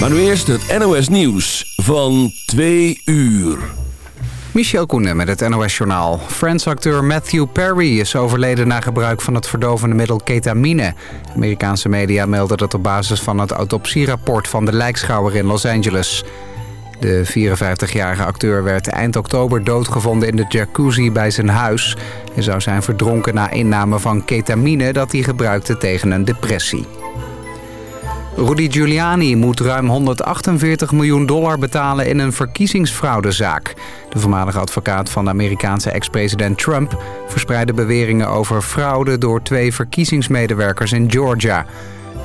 Maar nu eerst het NOS Nieuws van 2 uur. Michel Koenen met het NOS-journaal. Friends-acteur Matthew Perry is overleden na gebruik van het verdovende middel ketamine. Amerikaanse media melden dat op basis van het autopsierapport van de lijkschouwer in Los Angeles. De 54-jarige acteur werd eind oktober doodgevonden in de jacuzzi bij zijn huis. Hij zou zijn verdronken na inname van ketamine dat hij gebruikte tegen een depressie. Rudy Giuliani moet ruim 148 miljoen dollar betalen in een verkiezingsfraudezaak. De voormalige advocaat van de Amerikaanse ex-president Trump... verspreidde beweringen over fraude door twee verkiezingsmedewerkers in Georgia.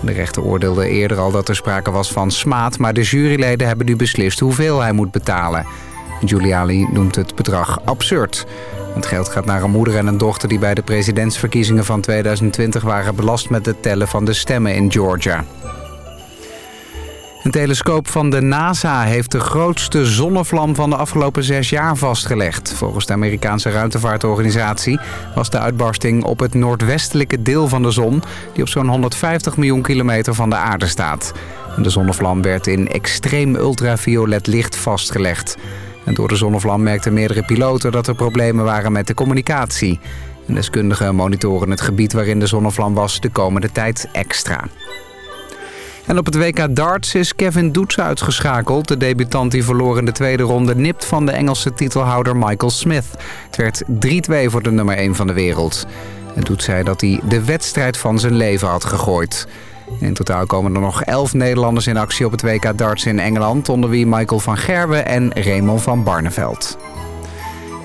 De rechter oordeelde eerder al dat er sprake was van smaad... maar de juryleden hebben nu beslist hoeveel hij moet betalen. Giuliani noemt het bedrag absurd. Het geld gaat naar een moeder en een dochter die bij de presidentsverkiezingen van 2020 waren belast met het tellen van de stemmen in Georgia. Een telescoop van de NASA heeft de grootste zonnevlam van de afgelopen zes jaar vastgelegd. Volgens de Amerikaanse ruimtevaartorganisatie was de uitbarsting op het noordwestelijke deel van de zon... die op zo'n 150 miljoen kilometer van de aarde staat. De zonnevlam werd in extreem ultraviolet licht vastgelegd. En door de zonnevlam merkten meerdere piloten dat er problemen waren met de communicatie. En deskundigen monitoren het gebied waarin de zonnevlam was de komende tijd extra. En op het WK darts is Kevin Doets uitgeschakeld. De debutant die verloor in de tweede ronde nipt van de Engelse titelhouder Michael Smith. Het werd 3-2 voor de nummer 1 van de wereld. En Doets zei dat hij de wedstrijd van zijn leven had gegooid. In totaal komen er nog 11 Nederlanders in actie op het WK darts in Engeland... onder wie Michael van Gerwe en Raymond van Barneveld.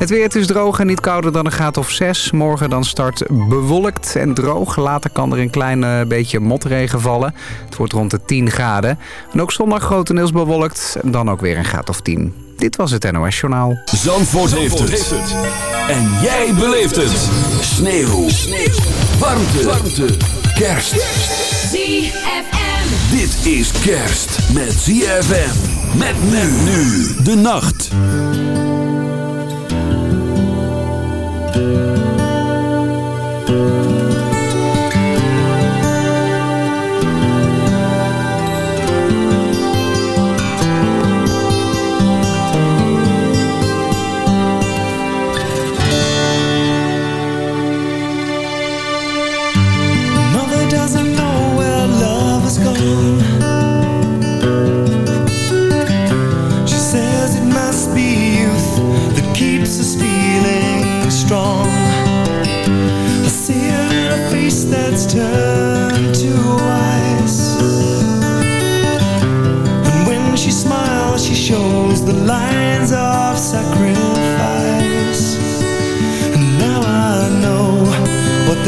Het weer is droog en niet kouder dan een graad of 6. Morgen dan start bewolkt en droog. Later kan er een klein beetje motregen vallen. Het wordt rond de 10 graden. En ook zondag grotendeels bewolkt. En dan ook weer een graad of 10. Dit was het NOS Journaal. Zandvoort, heeft, het. En jij beleeft het. Sneeuw. Sneeuw. Warmte. Warmte. Kerst. ZFM. Dit is kerst met ZFM. Met men nu de nacht.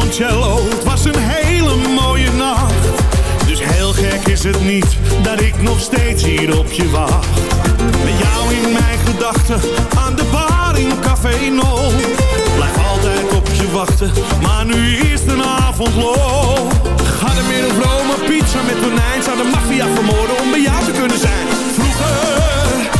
Het was een hele mooie nacht. Dus heel gek is het niet dat ik nog steeds hier op je wacht. Met jou in mijn gedachten aan de bar in Café No. Blijf altijd op je wachten, maar nu is de avond lo. Ga de een Rome, pizza met tonijn. Zou de maffia vermoorden om bij jou te kunnen zijn? Vroeger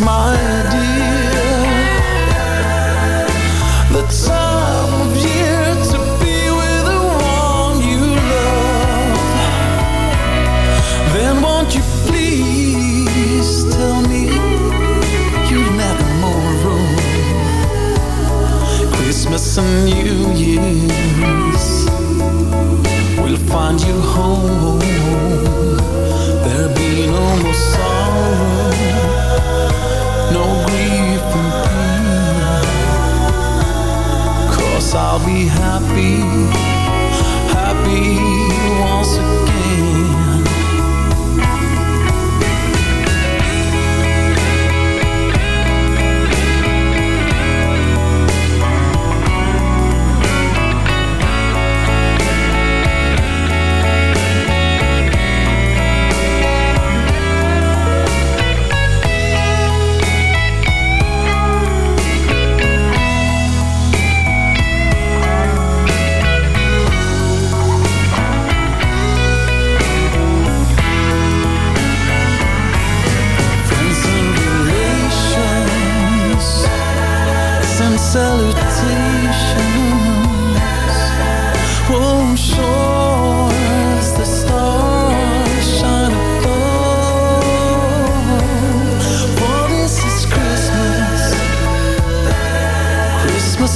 my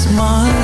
smile.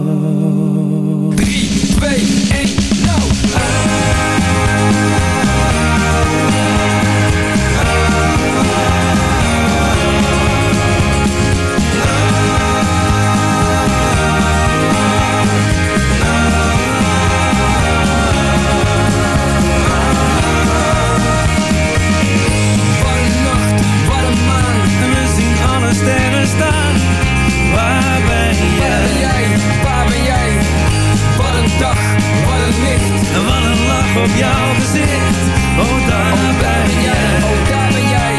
Op jouw gezicht. Oh, daar Oh, ben jij, oh, daar ben jij.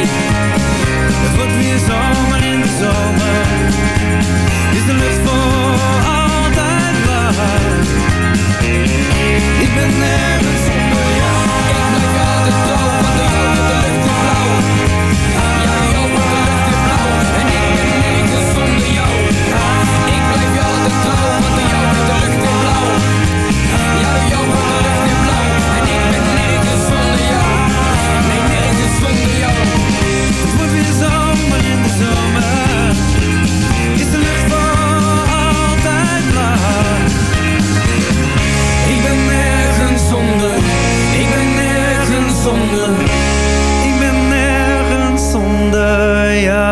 Het wordt weer zomer in de zomer. Is de lucht voor altijd blauw. Ik ben nergens zonder jou. Ik blijf altijd trouw, want de lucht weer blauw. Wordt de lucht blauw. En ik ben nergens zonder jou. Ik blijf je altijd trouw, want de lucht blauw. Is de lucht voor altijd blauw. Ik ben nergens zonder, ik ben nergens zonder. Ik ben nergens zonder jou.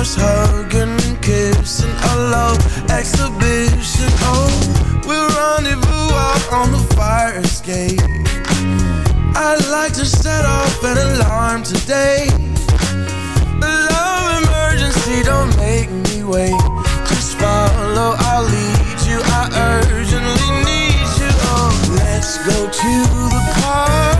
us hugging and kissing. A love exhibition. Oh, we'll rendezvous out on the fire escape. I'd like to set off an alarm today. The love emergency, don't make me wait. Just follow, I'll lead you. I urgently need you. Oh, let's go to the park.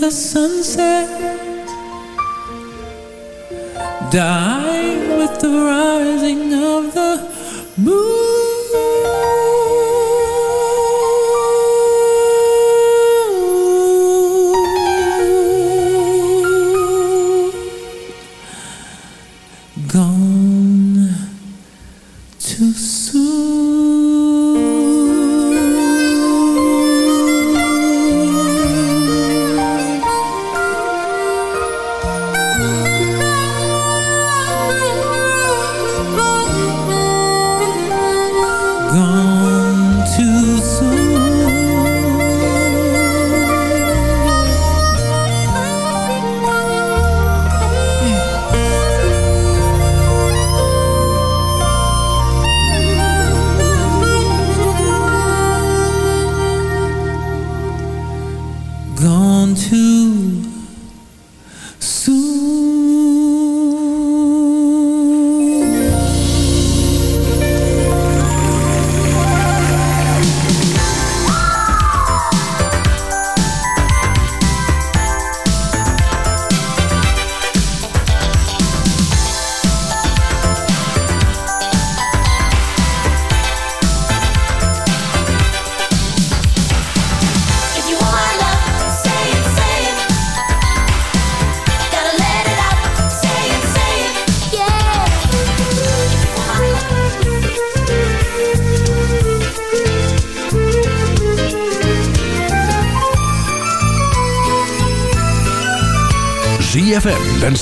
the sunset Dying with the rising of the moon.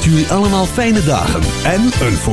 jullie allemaal fijne dagen en een voorbij.